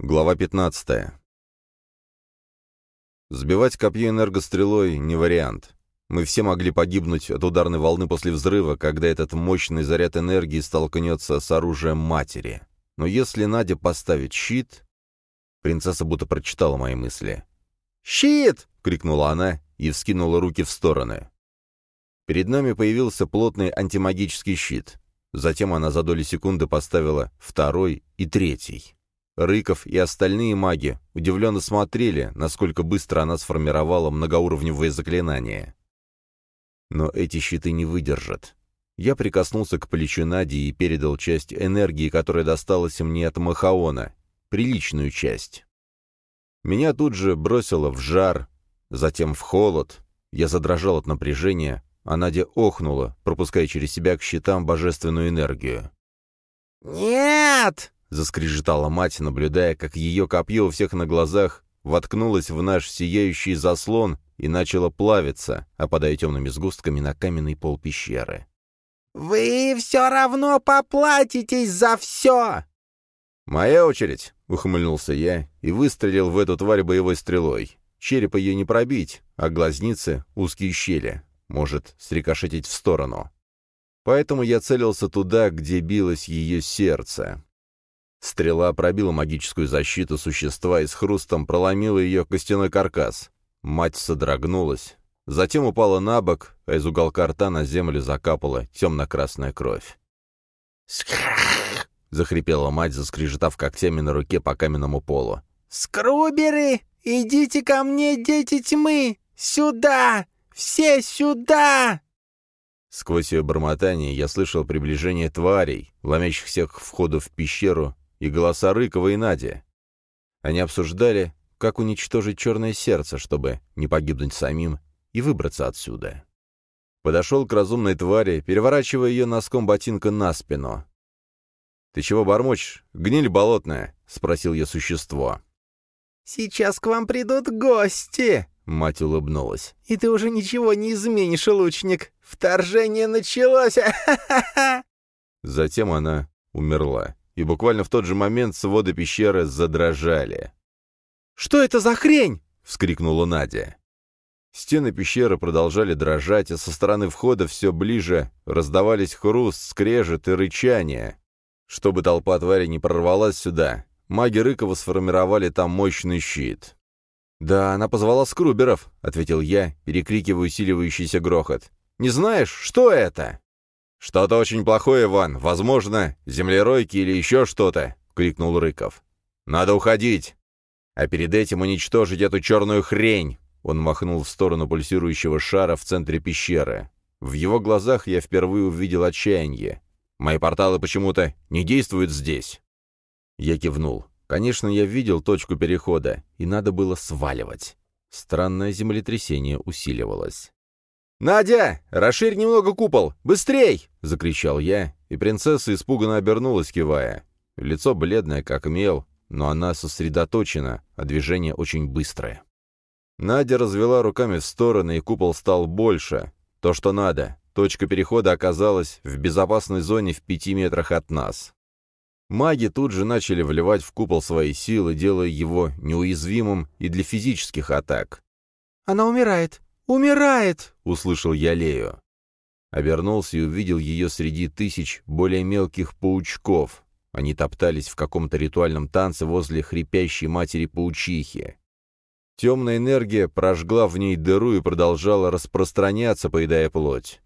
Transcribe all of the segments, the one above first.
Глава 15. Сбивать копье энергострелой — не вариант. Мы все могли погибнуть от ударной волны после взрыва, когда этот мощный заряд энергии столкнется с оружием матери. Но если Надя поставит щит... Принцесса будто прочитала мои мысли. «Щит!» — крикнула она и вскинула руки в стороны. Перед нами появился плотный антимагический щит. Затем она за доли секунды поставила второй и третий. Рыков и остальные маги удивленно смотрели, насколько быстро она сформировала многоуровневое заклинание. Но эти щиты не выдержат. Я прикоснулся к плечу Нади и передал часть энергии, которая досталась мне от Махаона, приличную часть. Меня тут же бросило в жар, затем в холод. Я задрожал от напряжения, а Надя охнула, пропуская через себя к щитам божественную энергию. «Нет!» Заскрежетала мать, наблюдая, как ее копье у всех на глазах воткнулось в наш сияющий заслон и начало плавиться, опадая темными сгустками на каменный пол пещеры. «Вы все равно поплатитесь за все!» «Моя очередь!» — ухмыльнулся я и выстрелил в эту тварь боевой стрелой. Черепа ее не пробить, а глазницы — узкие щели. Может срикошетить в сторону. Поэтому я целился туда, где билось ее сердце. Стрела пробила магическую защиту существа и с хрустом проломила ее костяной каркас. Мать содрогнулась, затем упала на бок, а из уголка рта на землю закапала темно-красная кровь. «Скрррр!» — захрипела мать, заскрежетав когтями на руке по каменному полу. «Скруберы! Идите ко мне, дети тьмы! Сюда! Все сюда!» Сквозь ее бормотание я слышал приближение тварей, ломящихся к входу в пещеру и голоса Рыкова и Нади. Они обсуждали, как уничтожить черное сердце, чтобы не погибнуть самим и выбраться отсюда. Подошел к разумной твари, переворачивая ее носком ботинка на спину. «Ты чего бормочешь? Гниль болотная?» — спросил я существо. «Сейчас к вам придут гости!» — мать улыбнулась. «И ты уже ничего не изменишь, лучник! Вторжение началось! Затем она умерла и буквально в тот же момент своды пещеры задрожали. «Что это за хрень?» — вскрикнула Надя. Стены пещеры продолжали дрожать, а со стороны входа все ближе раздавались хруст, скрежет и рычание. Чтобы толпа твари не прорвалась сюда, маги Рыкова сформировали там мощный щит. «Да, она позвала скруберов», — ответил я, перекрикивая усиливающийся грохот. «Не знаешь, что это?» «Что-то очень плохое, Иван. Возможно, землеройки или еще что-то», — крикнул Рыков. «Надо уходить. А перед этим уничтожить эту черную хрень!» Он махнул в сторону пульсирующего шара в центре пещеры. В его глазах я впервые увидел отчаяние. «Мои порталы почему-то не действуют здесь». Я кивнул. Конечно, я видел точку перехода, и надо было сваливать. Странное землетрясение усиливалось. «Надя, расширь немного купол! Быстрей!» — закричал я, и принцесса испуганно обернулась, кивая. Лицо бледное, как мел, но она сосредоточена, а движение очень быстрое. Надя развела руками в стороны, и купол стал больше. То, что надо. Точка перехода оказалась в безопасной зоне в пяти метрах от нас. Маги тут же начали вливать в купол свои силы, делая его неуязвимым и для физических атак. «Она умирает! «Умирает!» — услышал я Лею. Обернулся и увидел ее среди тысяч более мелких паучков. Они топтались в каком-то ритуальном танце возле хрипящей матери-паучихи. Темная энергия прожгла в ней дыру и продолжала распространяться, поедая плоть.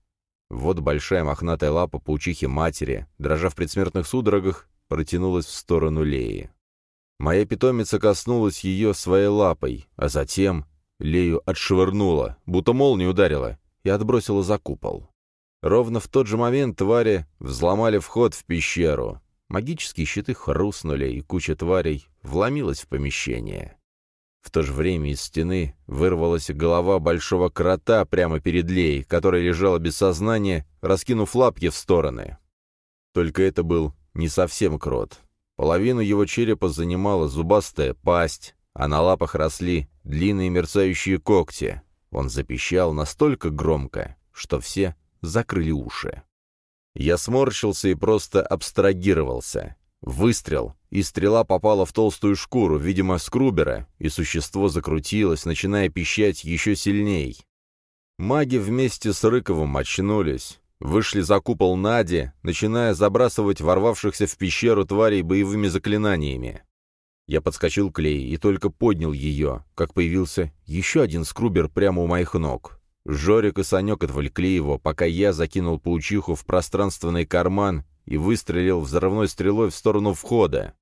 Вот большая мохнатая лапа паучихи-матери, дрожа в предсмертных судорогах, протянулась в сторону Леи. Моя питомица коснулась ее своей лапой, а затем Лею отшвырнула, будто молния ударила, и отбросила за купол. Ровно в тот же момент твари взломали вход в пещеру. Магические щиты хрустнули, и куча тварей вломилась в помещение. В то же время из стены вырвалась голова большого крота прямо перед Леей, которая лежала без сознания, раскинув лапки в стороны. Только это был не совсем крот. Половину его черепа занимала зубастая пасть, а на лапах росли длинные мерцающие когти. Он запищал настолько громко, что все закрыли уши. Я сморщился и просто абстрагировался. Выстрел. и стрела попала в толстую шкуру, видимо, скрубера, и существо закрутилось, начиная пищать еще сильней. Маги вместе с Рыковым очнулись, вышли за купол Нади, начиная забрасывать ворвавшихся в пещеру тварей боевыми заклинаниями. Я подскочил к Лей и только поднял ее, как появился еще один скрубер прямо у моих ног. Жорик и Санек отвлекли его, пока я закинул паучиху в пространственный карман и выстрелил взрывной стрелой в сторону входа.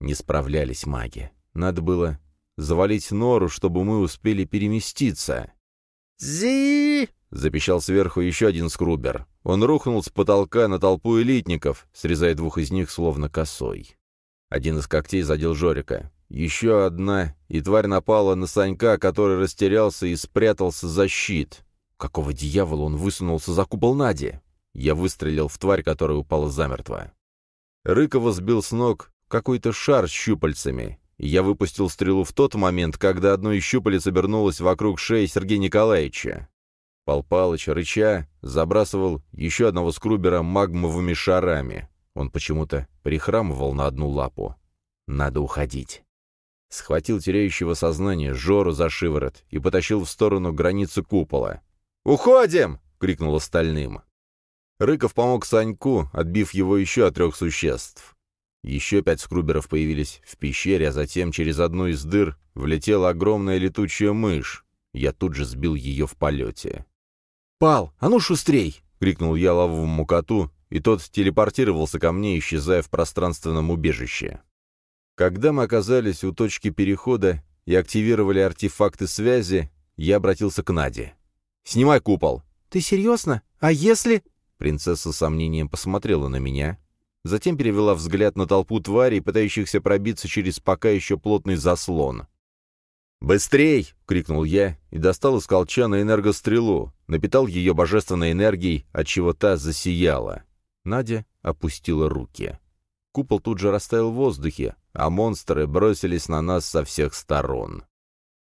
Не справлялись маги. Надо было завалить нору, чтобы мы успели переместиться. «Зи!» — запищал сверху еще один скрубер. Он рухнул с потолка на толпу элитников, срезая двух из них словно косой. Один из когтей задел Жорика. Еще одна, и тварь напала на Санька, который растерялся и спрятался за щит. Какого дьявола он высунулся за купол Нади? Я выстрелил в тварь, которая упала замертво. Рыкова сбил с ног какой-то шар с щупальцами, я выпустил стрелу в тот момент, когда одно из щупалец обернулось вокруг шеи Сергея Николаевича. Пал Палыч, рыча, забрасывал еще одного скрубера магмовыми шарами. Он почему-то прихрамывал на одну лапу. Надо уходить. Схватил теряющего сознание Жору за шиворот и потащил в сторону границы купола. «Уходим!» — крикнул остальным. Рыков помог Саньку, отбив его еще от трех существ. Еще пять скруберов появились в пещере, а затем через одну из дыр влетела огромная летучая мышь. Я тут же сбил ее в полете. «Пал, а ну шустрей!» — крикнул я лавовому коту, и тот телепортировался ко мне, исчезая в пространственном убежище. Когда мы оказались у точки перехода и активировали артефакты связи, я обратился к Наде. «Снимай купол!» «Ты серьезно? А если...» Принцесса с сомнением посмотрела на меня, затем перевела взгляд на толпу тварей, пытающихся пробиться через пока еще плотный заслон. «Быстрей!» — крикнул я и достал из колчана энергострелу, напитал ее божественной энергией, отчего та засияла. Надя опустила руки. Купол тут же растаял в воздухе, а монстры бросились на нас со всех сторон.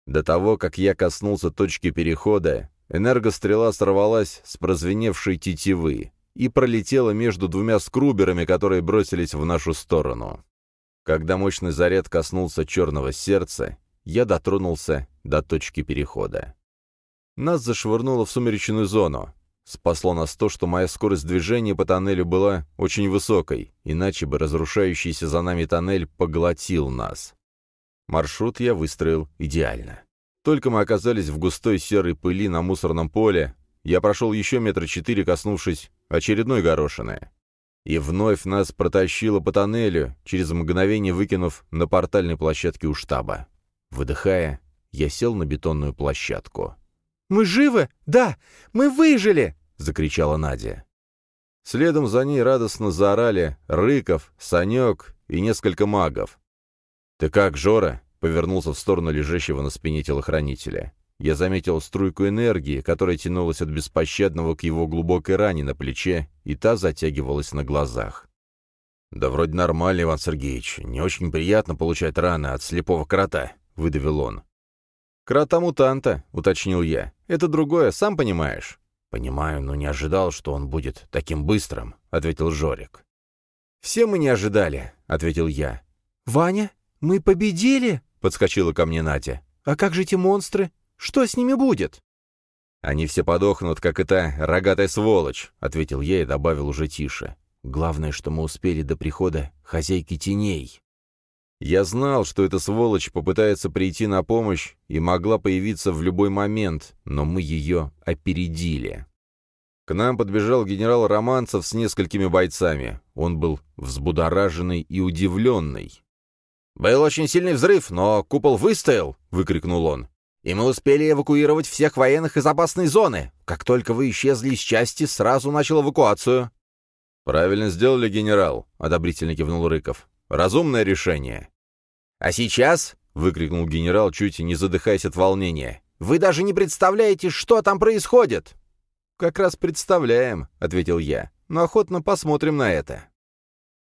До того, как я коснулся точки перехода, Энергострела сорвалась с прозвеневшей тетивы и пролетела между двумя скруберами, которые бросились в нашу сторону. Когда мощный заряд коснулся черного сердца, я дотронулся до точки перехода. Нас зашвырнуло в сумеречную зону. Спасло нас то, что моя скорость движения по тоннелю была очень высокой, иначе бы разрушающийся за нами тоннель поглотил нас. Маршрут я выстроил идеально. Только мы оказались в густой серой пыли на мусорном поле, я прошел еще метра четыре, коснувшись очередной горошины. И вновь нас протащило по тоннелю, через мгновение выкинув на портальной площадке у штаба. Выдыхая, я сел на бетонную площадку. «Мы живы? Да! Мы выжили!» — закричала Надя. Следом за ней радостно заорали Рыков, Санек и несколько магов. «Ты как, Жора?» Повернулся в сторону лежащего на спине телохранителя. Я заметил струйку энергии, которая тянулась от беспощадного к его глубокой ране на плече, и та затягивалась на глазах. «Да вроде нормально, Иван Сергеевич. Не очень приятно получать раны от слепого крота», — выдавил он. «Крота-мутанта», — уточнил я. «Это другое, сам понимаешь». «Понимаю, но не ожидал, что он будет таким быстрым», — ответил Жорик. «Все мы не ожидали», — ответил я. «Ваня, мы победили?» подскочила ко мне Надя. «А как же эти монстры? Что с ними будет?» «Они все подохнут, как и та рогатая сволочь», — ответил я и добавил уже тише. «Главное, что мы успели до прихода хозяйки теней». Я знал, что эта сволочь попытается прийти на помощь и могла появиться в любой момент, но мы ее опередили. К нам подбежал генерал Романцев с несколькими бойцами. Он был взбудораженный и удивленный. «Был очень сильный взрыв, но купол выстоял!» — выкрикнул он. «И мы успели эвакуировать всех военных из опасной зоны. Как только вы исчезли из части, сразу начал эвакуацию». «Правильно сделали, генерал», — одобрительно кивнул Рыков. «Разумное решение». «А сейчас?» — выкрикнул генерал, чуть не задыхаясь от волнения. «Вы даже не представляете, что там происходит!» «Как раз представляем», — ответил я. «Но охотно посмотрим на это».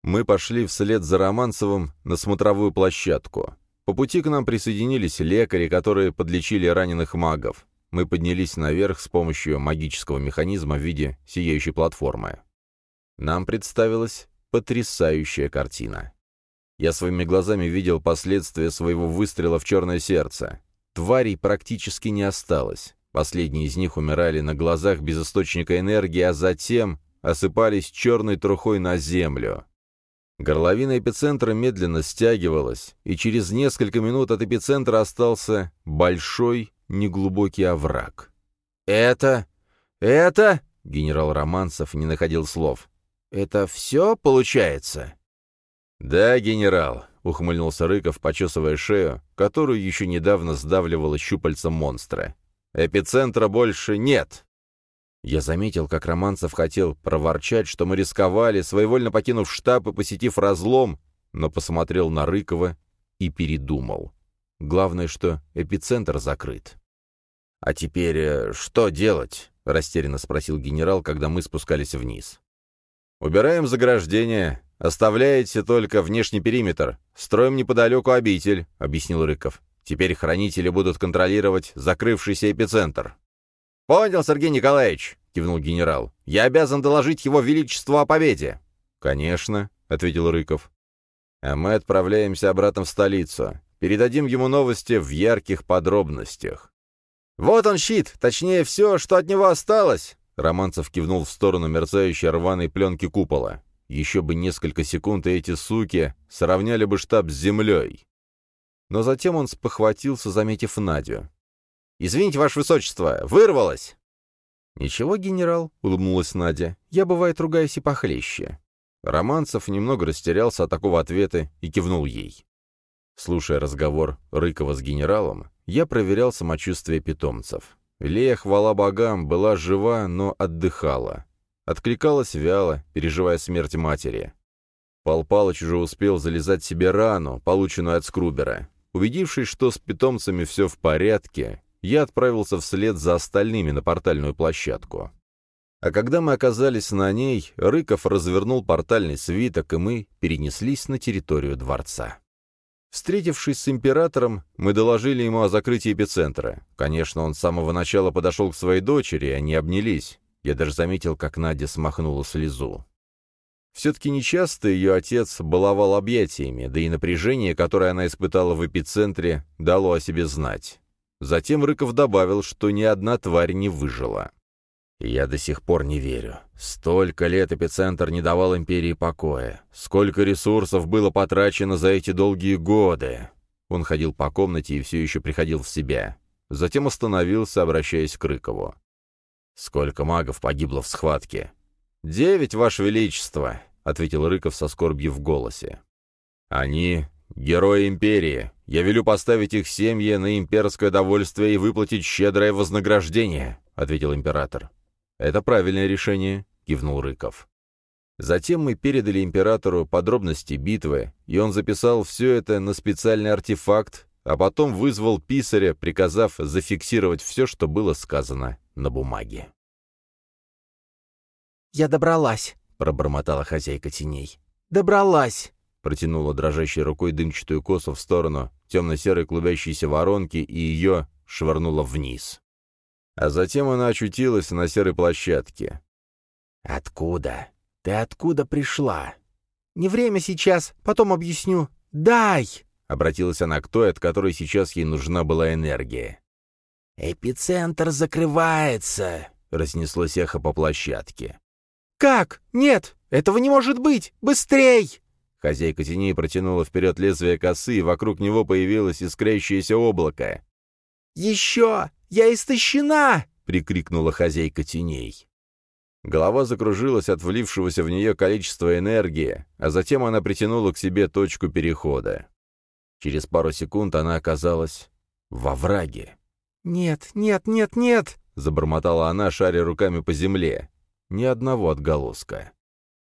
Мы пошли вслед за Романцевым на смотровую площадку. По пути к нам присоединились лекари, которые подлечили раненых магов. Мы поднялись наверх с помощью магического механизма в виде сияющей платформы. Нам представилась потрясающая картина. Я своими глазами видел последствия своего выстрела в черное сердце. Тварей практически не осталось. Последние из них умирали на глазах без источника энергии, а затем осыпались черной трухой на землю. Горловина эпицентра медленно стягивалась, и через несколько минут от эпицентра остался большой неглубокий овраг. «Это... это...» — генерал Романцев не находил слов. «Это все получается?» «Да, генерал», — ухмыльнулся Рыков, почесывая шею, которую еще недавно сдавливало щупальцем монстра. «Эпицентра больше нет». Я заметил, как Романцев хотел проворчать, что мы рисковали, своевольно покинув штаб и посетив разлом, но посмотрел на Рыкова и передумал. Главное, что эпицентр закрыт. «А теперь э, что делать?» — растерянно спросил генерал, когда мы спускались вниз. «Убираем заграждение, оставляете только внешний периметр, строим неподалеку обитель», — объяснил Рыков. «Теперь хранители будут контролировать закрывшийся эпицентр». «Понял, Сергей Николаевич», — кивнул генерал. «Я обязан доложить его величеству о победе». «Конечно», — ответил Рыков. «А мы отправляемся обратно в столицу. Передадим ему новости в ярких подробностях». «Вот он щит, точнее, все, что от него осталось!» Романцев кивнул в сторону мерцающей рваной пленки купола. Еще бы несколько секунд, и эти суки сравняли бы штаб с землей. Но затем он спохватился, заметив Надю. «Извините, ваше высочество, вырвалось!» «Ничего, генерал», — улыбнулась Надя, — «я, бывает, ругаюсь и похлеще». Романцев немного растерялся от такого ответа и кивнул ей. Слушая разговор Рыкова с генералом, я проверял самочувствие питомцев. Лея, хвала богам, была жива, но отдыхала. Откликалась вяло, переживая смерть матери. Пал Палыч уже успел залезать себе рану, полученную от Скрубера. Убедившись, что с питомцами все в порядке, я отправился вслед за остальными на портальную площадку. А когда мы оказались на ней, Рыков развернул портальный свиток, и мы перенеслись на территорию дворца. Встретившись с императором, мы доложили ему о закрытии эпицентра. Конечно, он с самого начала подошел к своей дочери, и они обнялись. Я даже заметил, как Надя смахнула слезу. Все-таки нечасто ее отец баловал объятиями, да и напряжение, которое она испытала в эпицентре, дало о себе знать. Затем Рыков добавил, что ни одна тварь не выжила. Я до сих пор не верю. Столько лет эпицентр не давал империи покоя. Сколько ресурсов было потрачено за эти долгие годы. Он ходил по комнате и все еще приходил в себя. Затем остановился, обращаясь к Рыкову. «Сколько магов погибло в схватке?» «Девять, Ваше Величество», — ответил Рыков со скорбью в голосе. «Они — герои империи. Я велю поставить их семьи на имперское довольствие и выплатить щедрое вознаграждение», — ответил император. «Это правильное решение», — кивнул Рыков. Затем мы передали императору подробности битвы, и он записал все это на специальный артефакт, а потом вызвал писаря, приказав зафиксировать все, что было сказано на бумаге. «Я добралась», — пробормотала хозяйка теней. «Добралась!» — протянула дрожащей рукой дымчатую косу в сторону темно-серой клубящейся воронки и ее швырнула вниз. А затем она очутилась на серой площадке. «Откуда? Ты откуда пришла?» «Не время сейчас, потом объясню. Дай!» — обратилась она к той, от которой сейчас ей нужна была энергия. «Эпицентр закрывается!» — разнеслось эхо по площадке. «Как? Нет! Этого не может быть! Быстрей!» Хозяйка теней протянула вперед лезвие косы, и вокруг него появилось искрящееся облако. «Еще! Я истощена!» — прикрикнула хозяйка теней. Голова закружилась от влившегося в нее количества энергии, а затем она притянула к себе точку перехода. Через пару секунд она оказалась во враге. «Нет, нет, нет, нет!» — забормотала она, шаря руками по земле. Ни одного отголоска.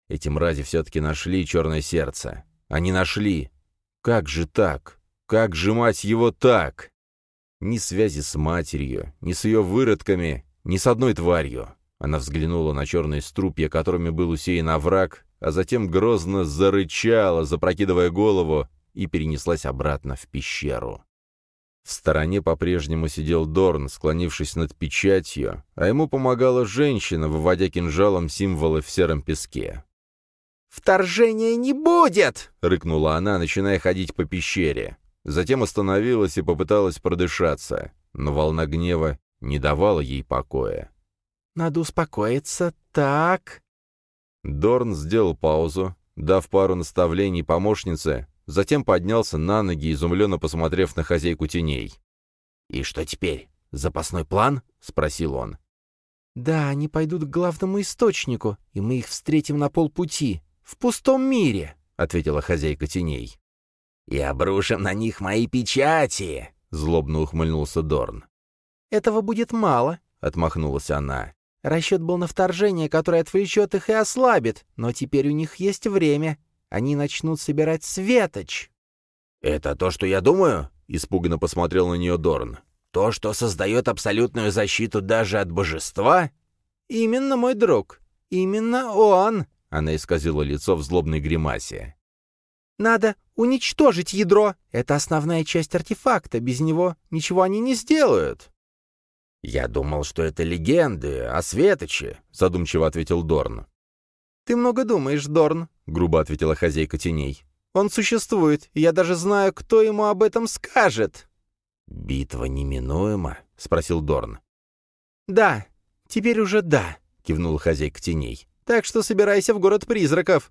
Эти мрази все-таки нашли черное сердце. Они нашли. Как же так? Как же, мать его, так? Ни связи с матерью, ни с ее выродками, ни с одной тварью. Она взглянула на черные струпья, которыми был усеян овраг, а затем грозно зарычала, запрокидывая голову, и перенеслась обратно в пещеру. В стороне по-прежнему сидел Дорн, склонившись над печатью, а ему помогала женщина, выводя кинжалом символы в сером песке. «Вторжения не будет!» — рыкнула она, начиная ходить по пещере. Затем остановилась и попыталась продышаться, но волна гнева не давала ей покоя. «Надо успокоиться. Так...» Дорн сделал паузу, дав пару наставлений помощнице, затем поднялся на ноги, изумленно посмотрев на хозяйку теней. «И что теперь? Запасной план?» — спросил он. «Да, они пойдут к главному источнику, и мы их встретим на полпути, в пустом мире», — ответила хозяйка теней. «И обрушим на них мои печати!» — злобно ухмыльнулся Дорн. «Этого будет мало», — отмахнулась она. «Расчет был на вторжение, которое отвлечет их и ослабит, но теперь у них есть время. Они начнут собирать светоч». «Это то, что я думаю?» — испуганно посмотрел на нее Дорн. «То, что создает абсолютную защиту даже от божества?» «Именно, мой друг. Именно он!» — она исказила лицо в злобной гримасе. «Надо уничтожить ядро. Это основная часть артефакта. Без него ничего они не сделают». «Я думал, что это легенды о Светоче», — задумчиво ответил Дорн. «Ты много думаешь, Дорн», — грубо ответила хозяйка теней. «Он существует, и я даже знаю, кто ему об этом скажет». «Битва неминуема?» — спросил Дорн. «Да, теперь уже да», — кивнула хозяйка теней. «Так что собирайся в город призраков».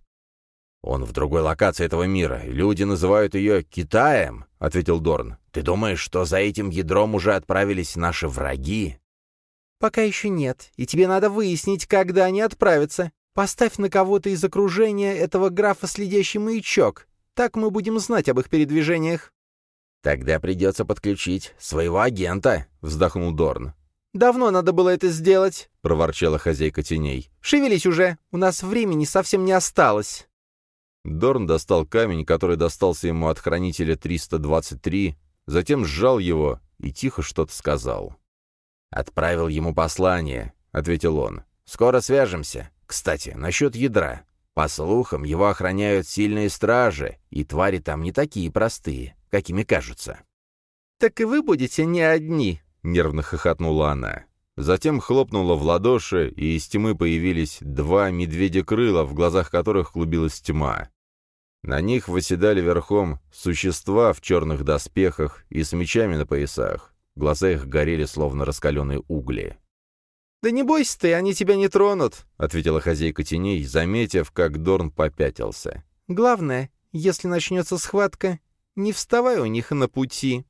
«Он в другой локации этого мира. Люди называют ее Китаем», — ответил Дорн. «Ты думаешь, что за этим ядром уже отправились наши враги?» «Пока еще нет, и тебе надо выяснить, когда они отправятся. Поставь на кого-то из окружения этого графа следящий маячок. Так мы будем знать об их передвижениях». «Тогда придется подключить своего агента», — вздохнул Дорн. «Давно надо было это сделать», — проворчала хозяйка теней. «Шевелись уже, у нас времени совсем не осталось». Дорн достал камень, который достался ему от хранителя 323, затем сжал его и тихо что-то сказал. «Отправил ему послание», — ответил он. «Скоро свяжемся. Кстати, насчет ядра. По слухам, его охраняют сильные стражи, и твари там не такие простые, какими кажутся». «Так и вы будете не одни», — нервно хохотнула она. Затем хлопнула в ладоши, и из тьмы появились два медведя-крыла, в глазах которых клубилась тьма. На них восседали верхом существа в черных доспехах и с мечами на поясах. Глаза их горели, словно раскаленные угли. «Да не бойся ты, они тебя не тронут», — ответила хозяйка теней, заметив, как Дорн попятился. «Главное, если начнется схватка, не вставай у них на пути».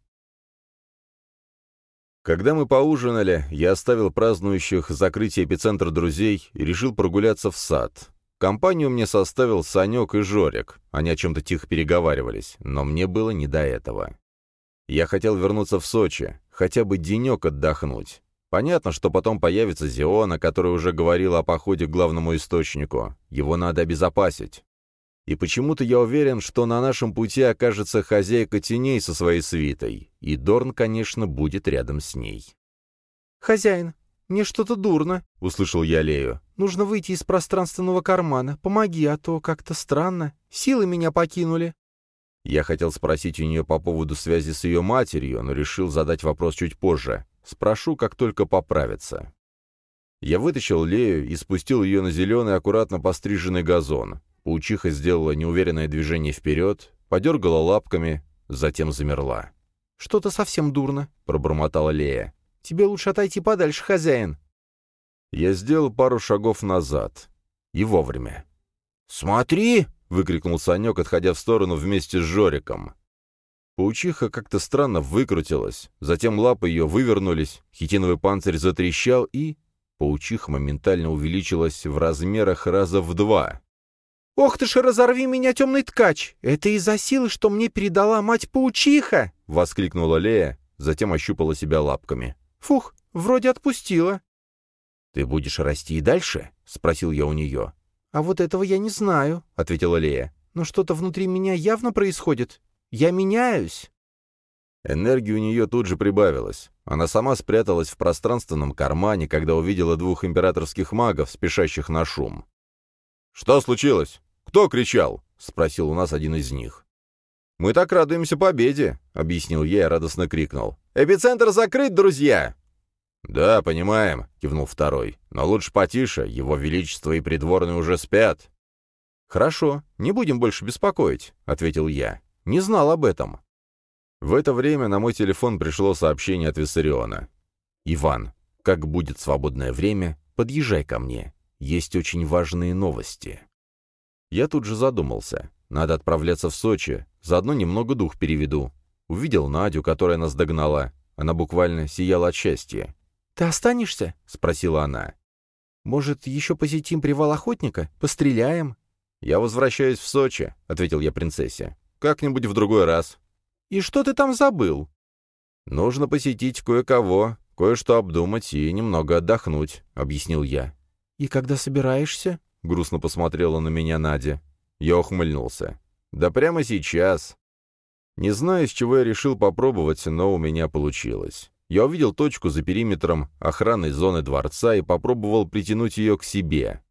Когда мы поужинали, я оставил празднующих закрытие эпицентра друзей и решил прогуляться в сад. Компанию мне составил Санек и Жорик. Они о чем-то тихо переговаривались, но мне было не до этого. Я хотел вернуться в Сочи, хотя бы денек отдохнуть. Понятно, что потом появится Зиона, который уже говорил о походе к главному источнику. Его надо обезопасить. И почему-то я уверен, что на нашем пути окажется хозяйка теней со своей свитой, и Дорн, конечно, будет рядом с ней. «Хозяин, мне что-то дурно», — услышал я Лею. «Нужно выйти из пространственного кармана. Помоги, а то как-то странно. Силы меня покинули». Я хотел спросить у нее по поводу связи с ее матерью, но решил задать вопрос чуть позже. Спрошу, как только поправится. Я вытащил Лею и спустил ее на зеленый, аккуратно постриженный газон. Паучиха сделала неуверенное движение вперед, подергала лапками, затем замерла. «Что-то совсем дурно», — пробормотала Лея. «Тебе лучше отойти подальше, хозяин». Я сделал пару шагов назад. И вовремя. «Смотри!» — выкрикнул Санек, отходя в сторону вместе с Жориком. Паучиха как-то странно выкрутилась, затем лапы ее вывернулись, хитиновый панцирь затрещал, и... Паучиха моментально увеличилась в размерах раза в два. «Ох ты ж, разорви меня, темный ткач! Это из-за силы, что мне передала мать-паучиха!» — воскликнула Лея, затем ощупала себя лапками. «Фух, вроде отпустила». «Ты будешь расти и дальше?» — спросил я у нее. «А вот этого я не знаю», — ответила Лея. «Но что-то внутри меня явно происходит. Я меняюсь». Энергия у нее тут же прибавилась. Она сама спряталась в пространственном кармане, когда увидела двух императорских магов, спешащих на шум. «Что случилось? Кто кричал?» — спросил у нас один из них. «Мы так радуемся победе», — объяснил я и радостно крикнул. «Эпицентр закрыт, друзья!» «Да, понимаем», — кивнул второй. «Но лучше потише, его величество и придворные уже спят». «Хорошо, не будем больше беспокоить», — ответил я. «Не знал об этом». В это время на мой телефон пришло сообщение от Виссариона. «Иван, как будет свободное время, подъезжай ко мне. Есть очень важные новости». Я тут же задумался. Надо отправляться в Сочи, заодно немного дух переведу. Увидел Надю, которая нас догнала. Она буквально сияла от счастья. «Ты останешься?» — спросила она. «Может, еще посетим привал охотника? Постреляем?» «Я возвращаюсь в Сочи», — ответил я принцессе. «Как-нибудь в другой раз». «И что ты там забыл?» «Нужно посетить кое-кого, кое-что обдумать и немного отдохнуть», — объяснил я. «И когда собираешься?» — грустно посмотрела на меня Надя. Я ухмыльнулся. «Да прямо сейчас». Не знаю, с чего я решил попробовать, но у меня получилось. Я увидел точку за периметром охранной зоны дворца и попробовал притянуть ее к себе.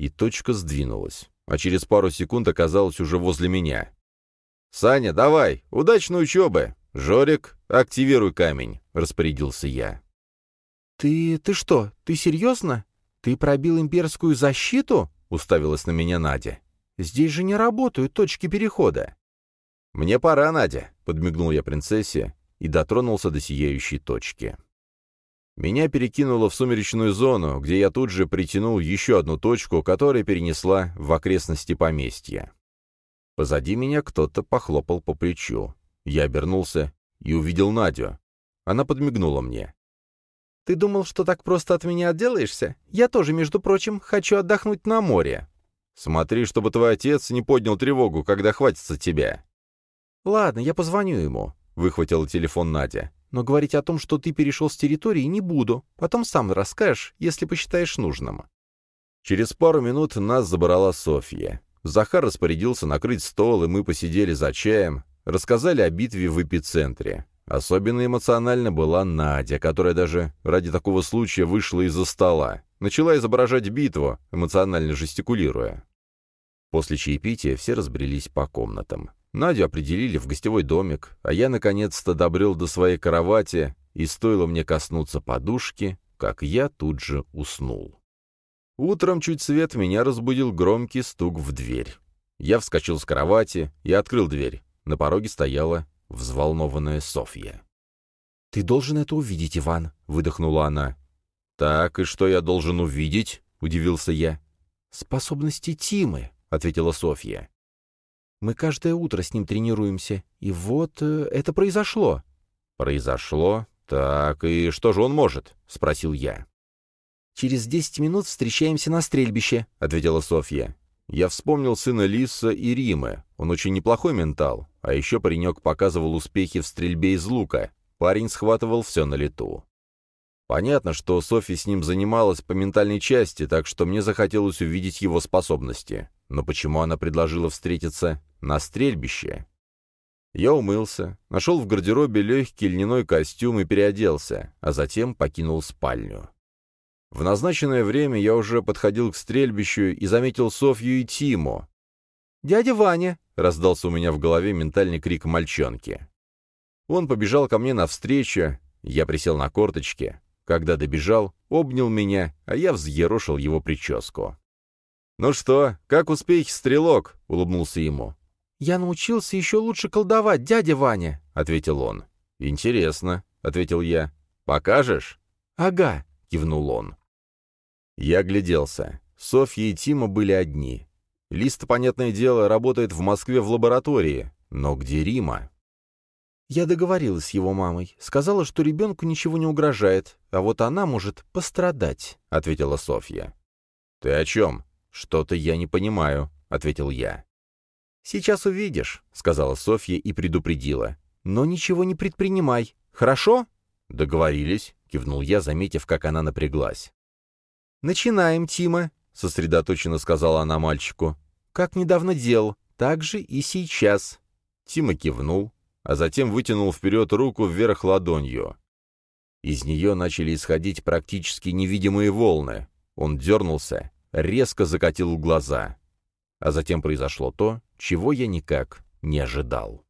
И точка сдвинулась, а через пару секунд оказалась уже возле меня. «Саня, давай! Удачной учебы! Жорик, активируй камень!» — распорядился я. «Ты... ты что, ты серьезно? Ты пробил имперскую защиту?» — уставилась на меня Надя. «Здесь же не работают точки перехода». «Мне пора, Надя», — подмигнул я принцессе и дотронулся до сияющей точки. Меня перекинуло в сумеречную зону, где я тут же притянул еще одну точку, которая перенесла в окрестности поместья. Позади меня кто-то похлопал по плечу. Я обернулся и увидел Надю. Она подмигнула мне. «Ты думал, что так просто от меня отделаешься? Я тоже, между прочим, хочу отдохнуть на море». «Смотри, чтобы твой отец не поднял тревогу, когда хватится тебя». «Ладно, я позвоню ему», — выхватила телефон Надя. «Но говорить о том, что ты перешел с территории, не буду. Потом сам расскажешь, если посчитаешь нужным». Через пару минут нас забрала Софья. Захар распорядился накрыть стол, и мы посидели за чаем, рассказали о битве в эпицентре. Особенно эмоционально была Надя, которая даже ради такого случая вышла из-за стола. Начала изображать битву, эмоционально жестикулируя. После чаепития все разбрелись по комнатам. Надю определили в гостевой домик, а я наконец-то добрел до своей кровати, и стоило мне коснуться подушки, как я тут же уснул. Утром чуть свет меня разбудил громкий стук в дверь. Я вскочил с кровати и открыл дверь. На пороге стояла взволнованная Софья. «Ты должен это увидеть, Иван», — выдохнула она. «Так, и что я должен увидеть?» — удивился я. «Способности Тимы», — ответила Софья. Мы каждое утро с ним тренируемся, и вот э, это произошло». «Произошло? Так, и что же он может?» — спросил я. «Через десять минут встречаемся на стрельбище», — ответила Софья. Я вспомнил сына Лиса и Римы. Он очень неплохой ментал. А еще паренек показывал успехи в стрельбе из лука. Парень схватывал все на лету. Понятно, что Софья с ним занималась по ментальной части, так что мне захотелось увидеть его способности. Но почему она предложила встретиться на стрельбище. Я умылся, нашел в гардеробе легкий льняной костюм и переоделся, а затем покинул спальню. В назначенное время я уже подходил к стрельбищу и заметил Софью и Тиму. «Дядя Ваня!» — раздался у меня в голове ментальный крик мальчонки. Он побежал ко мне навстречу, я присел на корточки. Когда добежал, обнял меня, а я взъерошил его прическу. «Ну что, как успехи, стрелок?» — улыбнулся ему. «Я научился еще лучше колдовать, дядя Ваня», — ответил он. «Интересно», — ответил я. «Покажешь?» «Ага», — кивнул он. Я огляделся. Софья и Тима были одни. Лист, понятное дело, работает в Москве в лаборатории. Но где Рима? Я договорилась с его мамой. Сказала, что ребенку ничего не угрожает, а вот она может пострадать, — ответила Софья. «Ты о чем? Что-то я не понимаю», — ответил я. «Сейчас увидишь», — сказала Софья и предупредила. «Но ничего не предпринимай. Хорошо?» «Договорились», — кивнул я, заметив, как она напряглась. «Начинаем, Тима», — сосредоточенно сказала она мальчику. «Как недавно делал, так же и сейчас». Тима кивнул, а затем вытянул вперед руку вверх ладонью. Из нее начали исходить практически невидимые волны. Он дернулся, резко закатил глаза. А затем произошло то, чего я никак не ожидал.